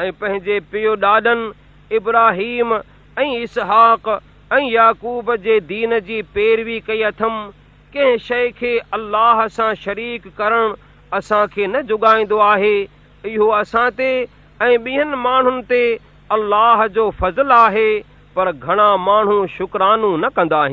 ऐं पंहिंजे पियो ॾाॾनि इब्राहिम ऐं اسحاق ऐं याक़ूब जे दीन जी पैरवी कई अथमि कंहिं शइ खे अल्लाह सां शरीक करणु असांखे न जुगाईंदो आहे इहो असां ते ऐं ॿियनि माण्हुनि ते अल्लाह जो फज़ल आहे पर घणा माण्हू शुकरानू न कंदा